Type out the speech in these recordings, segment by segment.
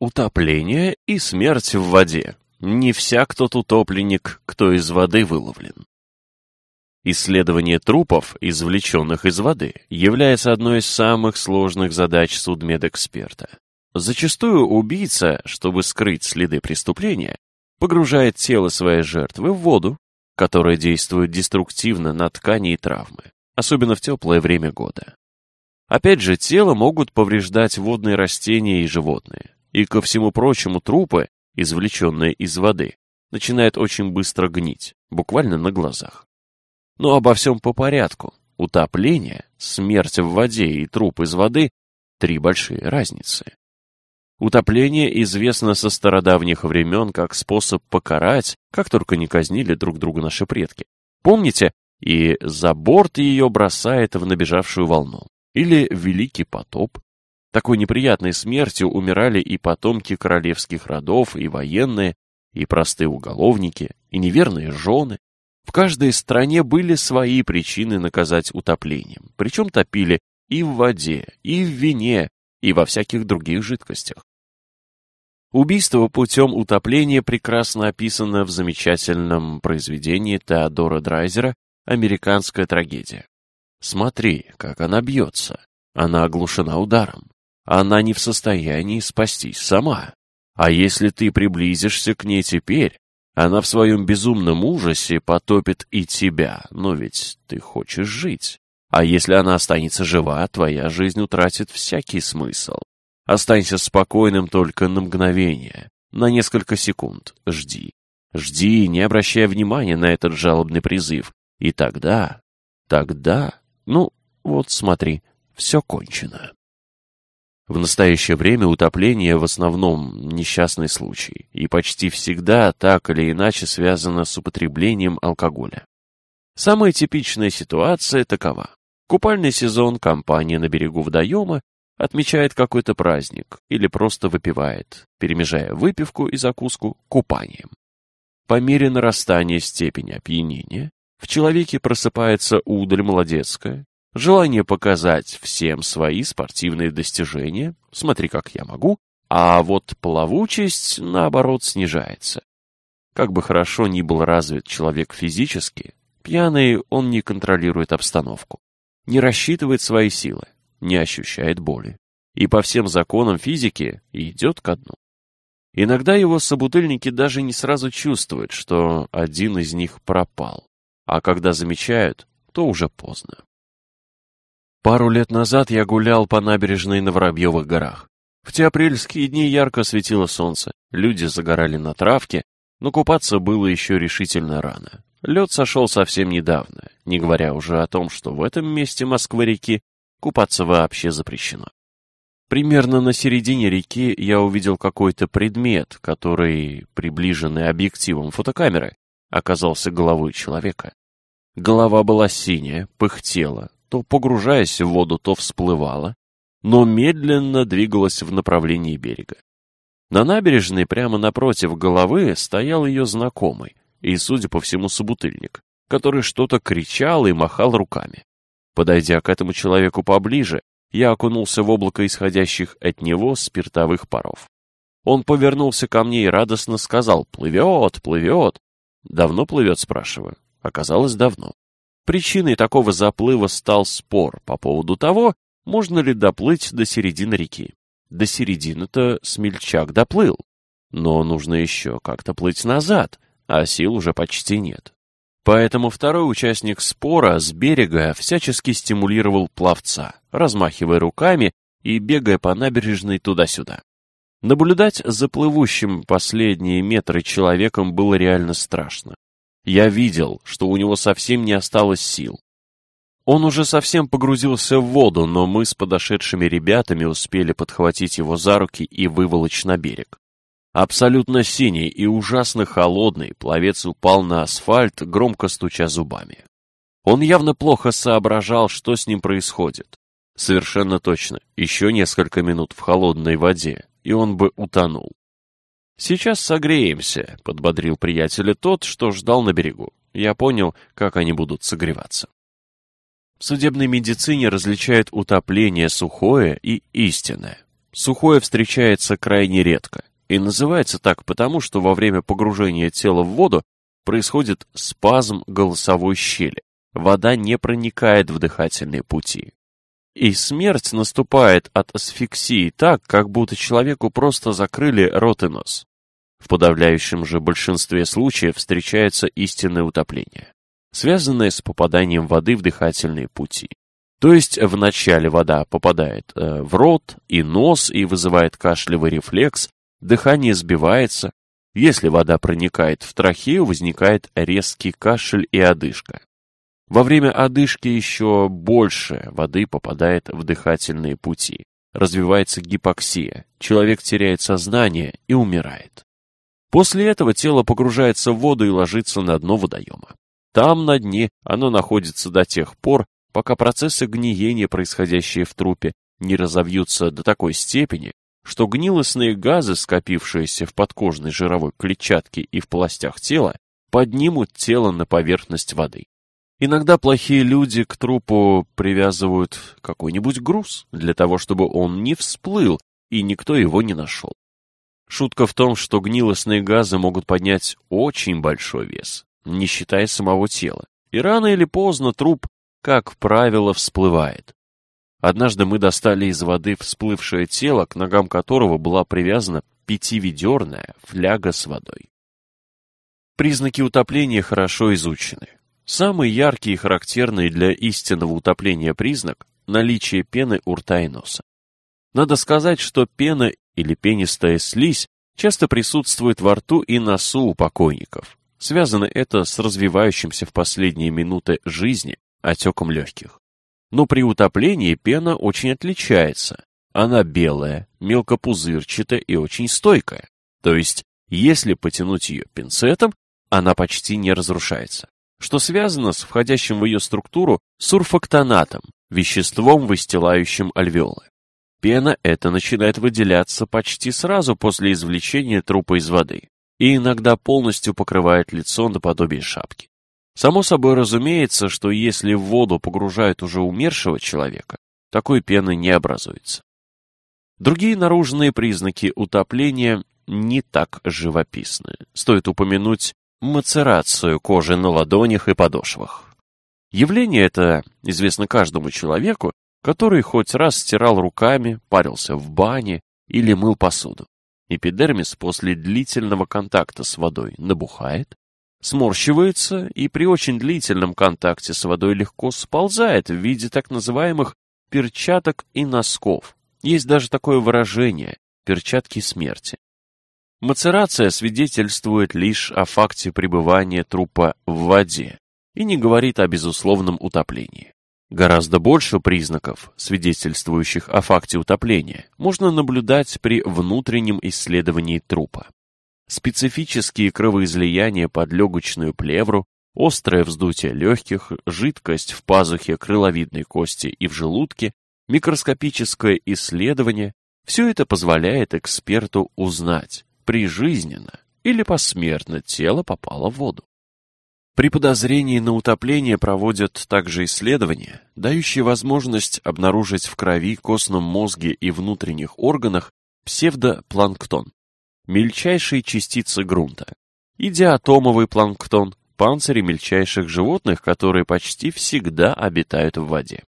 Утопление и смерть в воде. Не всяк тот утопленник, кто из воды выловлен. Исследование трупов, извлеченных из воды, является одной из самых сложных задач судмедэксперта. Зачастую убийца, чтобы скрыть следы преступления, погружает тело своей жертвы в воду, которая действует деструктивно на ткани и травмы, особенно в теплое время года. Опять же, тело могут повреждать водные растения и животные, и, ко всему прочему, трупы, извлеченные из воды, начинают очень быстро гнить, буквально на глазах. Но обо всем по порядку. Утопление, смерть в воде и труп из воды – три большие разницы. Утопление известно со стародавних времен как способ покарать, как только не казнили друг друга наши предки. Помните, и за борт ее бросает в набежавшую волну. Или великий потоп, такой неприятной смертью умирали и потомки королевских родов, и военные, и простые уголовники, и неверные жены. В каждой стране были свои причины наказать утоплением, причем топили и в воде, и в вине, и во всяких других жидкостях. Убийство путем утопления прекрасно описано в замечательном произведении Теодора Драйзера «Американская трагедия». Смотри, как она бьется. Она оглушена ударом она не в состоянии спастись сама. А если ты приблизишься к ней теперь, она в своем безумном ужасе потопит и тебя, но ведь ты хочешь жить. А если она останется жива, твоя жизнь утратит всякий смысл. Останься спокойным только на мгновение, на несколько секунд. Жди. Жди, не обращая внимания на этот жалобный призыв. И тогда, тогда, ну, вот смотри, все кончено. В настоящее время утопление в основном несчастный случай и почти всегда так или иначе связано с употреблением алкоголя. Самая типичная ситуация такова. Купальный сезон компания на берегу водоема отмечает какой-то праздник или просто выпивает, перемежая выпивку и закуску купанием. По мере нарастания степени опьянения в человеке просыпается удаль молодецкая, Желание показать всем свои спортивные достижения, смотри, как я могу, а вот плавучесть, наоборот, снижается. Как бы хорошо ни был развит человек физически, пьяный он не контролирует обстановку, не рассчитывает свои силы, не ощущает боли и по всем законам физики идет ко дну. Иногда его собутыльники даже не сразу чувствуют, что один из них пропал, а когда замечают, то уже поздно. Пару лет назад я гулял по набережной на Воробьевых горах. В те апрельские дни ярко светило солнце, люди загорали на травке, но купаться было еще решительно рано. Лед сошел совсем недавно, не говоря уже о том, что в этом месте Москвы-реки купаться вообще запрещено. Примерно на середине реки я увидел какой-то предмет, который, приближенный объективом фотокамеры, оказался головой человека. Голова была синяя, пыхтела, то, погружаясь в воду, то всплывала, но медленно двигалась в направлении берега. На набережной прямо напротив головы стоял ее знакомый и, судя по всему, собутыльник, который что-то кричал и махал руками. Подойдя к этому человеку поближе, я окунулся в облако исходящих от него спиртовых паров. Он повернулся ко мне и радостно сказал «Плывет, плывет!» «Давно плывет?» — спрашиваю. Оказалось, давно. Причиной такого заплыва стал спор по поводу того, можно ли доплыть до середины реки. До середины-то смельчак доплыл. Но нужно еще как-то плыть назад, а сил уже почти нет. Поэтому второй участник спора с берега всячески стимулировал пловца, размахивая руками и бегая по набережной туда-сюда. Наблюдать за плывущим последние метры человеком было реально страшно. Я видел, что у него совсем не осталось сил. Он уже совсем погрузился в воду, но мы с подошедшими ребятами успели подхватить его за руки и выволочь на берег. Абсолютно синий и ужасно холодный, пловец упал на асфальт, громко стуча зубами. Он явно плохо соображал, что с ним происходит. Совершенно точно, еще несколько минут в холодной воде, и он бы утонул. «Сейчас согреемся», — подбодрил приятеля тот, что ждал на берегу. Я понял, как они будут согреваться. В судебной медицине различают утопление сухое и истинное. Сухое встречается крайне редко и называется так потому, что во время погружения тела в воду происходит спазм голосовой щели. Вода не проникает в дыхательные пути. И смерть наступает от асфиксии так, как будто человеку просто закрыли рот и нос. В подавляющем же большинстве случаев встречается истинное утопление, связанное с попаданием воды в дыхательные пути. То есть вначале вода попадает э, в рот и нос и вызывает кашлевый рефлекс, дыхание сбивается. Если вода проникает в трахею, возникает резкий кашель и одышка. Во время одышки еще больше воды попадает в дыхательные пути. Развивается гипоксия, человек теряет сознание и умирает. После этого тело погружается в воду и ложится на дно водоема. Там, на дне, оно находится до тех пор, пока процессы гниения, происходящие в трупе, не разовьются до такой степени, что гнилостные газы, скопившиеся в подкожной жировой клетчатке и в пластях тела, поднимут тело на поверхность воды. Иногда плохие люди к трупу привязывают какой-нибудь груз для того, чтобы он не всплыл и никто его не нашел. Шутка в том, что гнилостные газы могут поднять очень большой вес, не считая самого тела. И рано или поздно труп, как правило, всплывает. Однажды мы достали из воды всплывшее тело, к ногам которого была привязана пятиведерная фляга с водой. Признаки утопления хорошо изучены. Самый яркий и характерный для истинного утопления признак – наличие пены у рта и носа. Надо сказать, что пена или пенистая слизь часто присутствует во рту и носу у покойников. Связано это с развивающимся в последние минуты жизни отеком легких. Но при утоплении пена очень отличается. Она белая, мелкопузырчатая и очень стойкая. То есть, если потянуть ее пинцетом, она почти не разрушается. Что связано с входящим в ее структуру сурфактонатом, веществом, выстилающим альвеолы. Пена эта начинает выделяться почти сразу после извлечения трупа из воды и иногда полностью покрывает лицо наподобие шапки. Само собой разумеется, что если в воду погружают уже умершего человека, такой пены не образуется. Другие наружные признаки утопления не так живописны. Стоит упомянуть мацерацию кожи на ладонях и подошвах. Явление это известно каждому человеку который хоть раз стирал руками, парился в бане или мыл посуду. Эпидермис после длительного контакта с водой набухает, сморщивается и при очень длительном контакте с водой легко сползает в виде так называемых перчаток и носков. Есть даже такое выражение – перчатки смерти. Мацерация свидетельствует лишь о факте пребывания трупа в воде и не говорит о безусловном утоплении. Гораздо больше признаков, свидетельствующих о факте утопления, можно наблюдать при внутреннем исследовании трупа. Специфические кровоизлияния под легочную плевру, острое вздутие легких, жидкость в пазухе крыловидной кости и в желудке, микроскопическое исследование – все это позволяет эксперту узнать, прижизненно или посмертно тело попало в воду. При подозрении на утопление проводят также исследования, дающие возможность обнаружить в крови, костном мозге и внутренних органах псевдопланктон, мельчайшие частицы грунта, и диатомовый планктон, панцири мельчайших животных, которые почти всегда обитают в воде.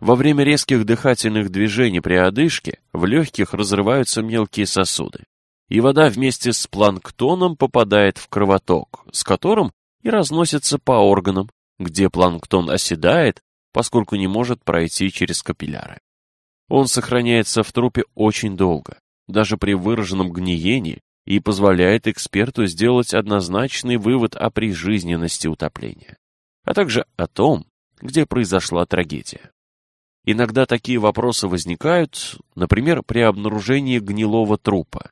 Во время резких дыхательных движений при одышке в легких разрываются мелкие сосуды, и вода вместе с планктоном попадает в кровоток, с которым и разносится по органам, где планктон оседает, поскольку не может пройти через капилляры. Он сохраняется в трупе очень долго, даже при выраженном гниении, и позволяет эксперту сделать однозначный вывод о прижизненности утопления, а также о том, где произошла трагедия. Иногда такие вопросы возникают, например, при обнаружении гнилого трупа,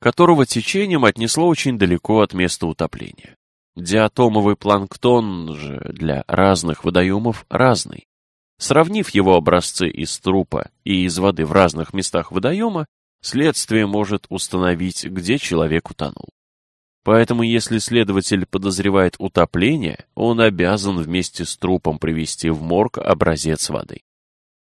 которого течением отнесло очень далеко от места утопления. Диатомовый планктон же для разных водоемов разный. Сравнив его образцы из трупа и из воды в разных местах водоема, следствие может установить, где человек утонул. Поэтому если следователь подозревает утопление, он обязан вместе с трупом привести в морг образец воды.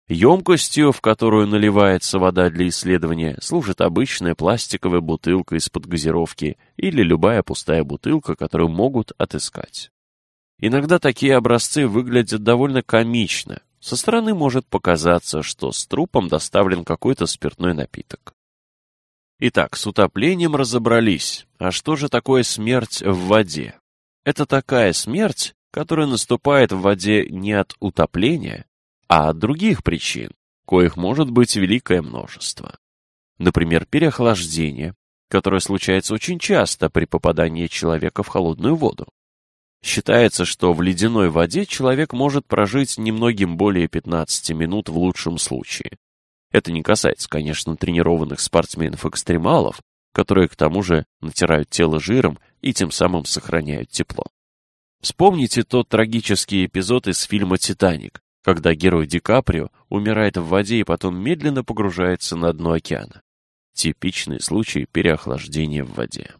Емкостью, в которую наливается вода для исследования, служит обычная пластиковая бутылка из-под газировки или любая пустая бутылка, которую могут отыскать. Иногда такие образцы выглядят довольно комично. Со стороны может показаться, что с трупом доставлен какой-то спиртной напиток. Итак, с утоплением разобрались. А что же такое смерть в воде? Это такая смерть, которая наступает в воде не от утопления, а от других причин, коих может быть великое множество. Например, переохлаждение, которое случается очень часто при попадании человека в холодную воду. Считается, что в ледяной воде человек может прожить немногим более 15 минут в лучшем случае. Это не касается, конечно, тренированных спортсменов-экстремалов, которые к тому же натирают тело жиром и тем самым сохраняют тепло. Вспомните тот трагический эпизод из фильма «Титаник», когда герой Ди Каприо умирает в воде и потом медленно погружается на дно океана. Типичный случай переохлаждения в воде.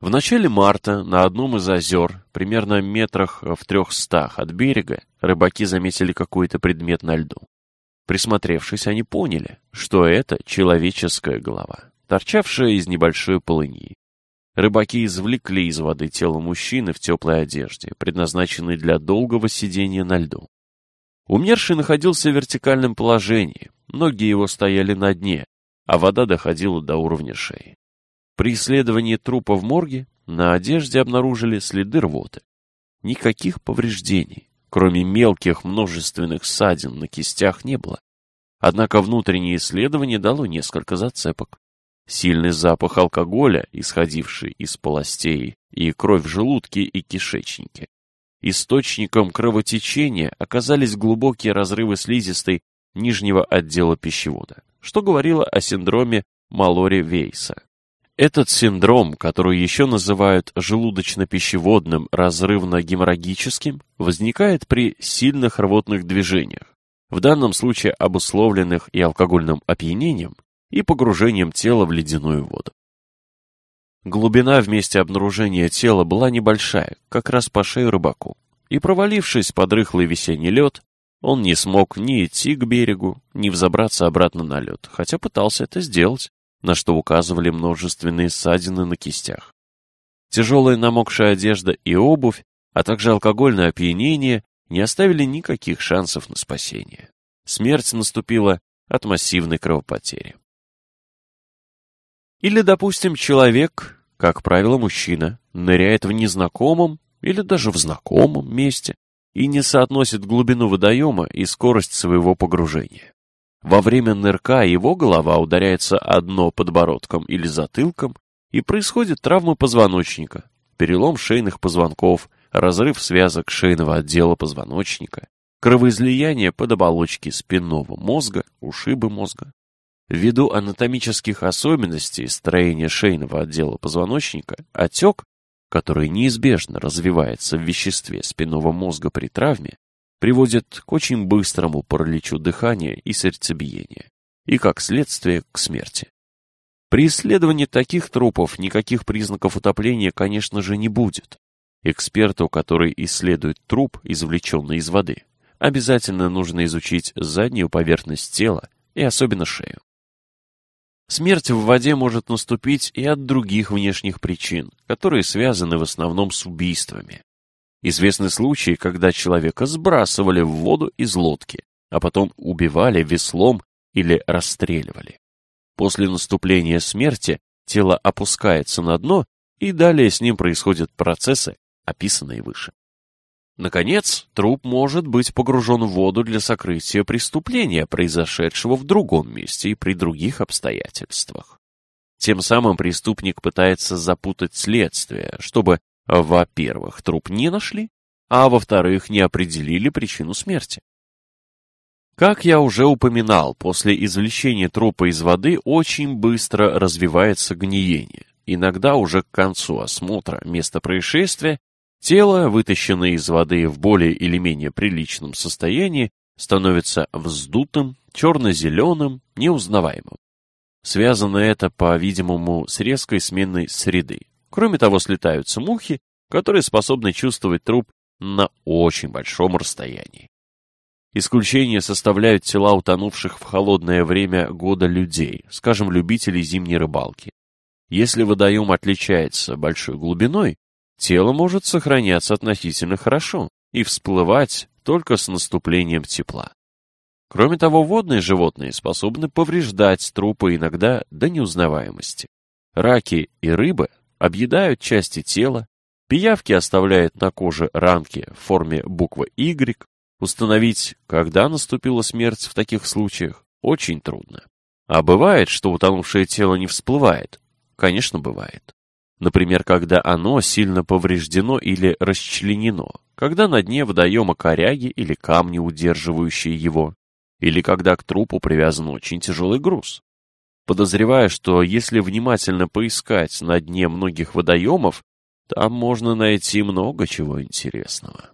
В начале марта на одном из озер, примерно метрах в трехстах от берега, рыбаки заметили какой-то предмет на льду. Присмотревшись, они поняли, что это человеческая голова, торчавшая из небольшой полыньи. Рыбаки извлекли из воды тело мужчины в теплой одежде, предназначенной для долгого сидения на льду. Умерший находился в вертикальном положении, ноги его стояли на дне, а вода доходила до уровня шеи. При исследовании трупа в морге на одежде обнаружили следы рвоты. Никаких повреждений, кроме мелких множественных ссадин на кистях, не было. Однако внутреннее исследование дало несколько зацепок. Сильный запах алкоголя, исходивший из полостей, и кровь в желудке и кишечнике. Источником кровотечения оказались глубокие разрывы слизистой нижнего отдела пищевода, что говорило о синдроме Малори Вейса. Этот синдром, который еще называют желудочно-пищеводным разрывно-геморрагическим, возникает при сильных рвотных движениях, в данном случае обусловленных и алкогольным опьянением, и погружением тела в ледяную воду. Глубина в месте обнаружения тела была небольшая, как раз по шею рыбаку. И провалившись под рыхлый весенний лед, он не смог ни идти к берегу, ни взобраться обратно на лед, хотя пытался это сделать, на что указывали множественные ссадины на кистях. Тяжелая намокшая одежда и обувь, а также алкогольное опьянение не оставили никаких шансов на спасение. Смерть наступила от массивной кровопотери. Или, допустим, человек, как правило, мужчина, ныряет в незнакомом или даже в знакомом месте и не соотносит глубину водоема и скорость своего погружения. Во время нырка его голова ударяется одно подбородком или затылком, и происходит травма позвоночника, перелом шейных позвонков, разрыв связок шейного отдела позвоночника, кровоизлияние под оболочки спинного мозга, ушибы мозга. Ввиду анатомических особенностей строения шейного отдела позвоночника, отек, который неизбежно развивается в веществе спинного мозга при травме, приводит к очень быстрому параличу дыхания и сердцебиения, и, как следствие, к смерти. При исследовании таких трупов никаких признаков утопления, конечно же, не будет. Эксперту, который исследует труп, извлеченный из воды, обязательно нужно изучить заднюю поверхность тела и особенно шею. Смерть в воде может наступить и от других внешних причин, которые связаны в основном с убийствами. Известны случаи, когда человека сбрасывали в воду из лодки, а потом убивали веслом или расстреливали. После наступления смерти тело опускается на дно, и далее с ним происходят процессы, описанные выше. Наконец, труп может быть погружен в воду для сокрытия преступления, произошедшего в другом месте и при других обстоятельствах. Тем самым преступник пытается запутать следствие, чтобы, во-первых, труп не нашли, а во-вторых, не определили причину смерти. Как я уже упоминал, после извлечения трупа из воды очень быстро развивается гниение. Иногда уже к концу осмотра места происшествия Тело, вытащенное из воды в более или менее приличном состоянии, становится вздутым, черно-зеленым, неузнаваемым. Связано это, по-видимому, с резкой сменой среды. Кроме того, слетаются мухи, которые способны чувствовать труп на очень большом расстоянии. Исключение составляют тела утонувших в холодное время года людей, скажем, любителей зимней рыбалки. Если водоем отличается большой глубиной, тело может сохраняться относительно хорошо и всплывать только с наступлением тепла. Кроме того, водные животные способны повреждать трупы иногда до неузнаваемости. Раки и рыбы объедают части тела, пиявки оставляют на коже ранки в форме буквы Y. Установить, когда наступила смерть в таких случаях, очень трудно. А бывает, что утонувшее тело не всплывает? Конечно, бывает. Например, когда оно сильно повреждено или расчленено, когда на дне водоема коряги или камни, удерживающие его, или когда к трупу привязан очень тяжелый груз. Подозревая, что если внимательно поискать на дне многих водоемов, там можно найти много чего интересного.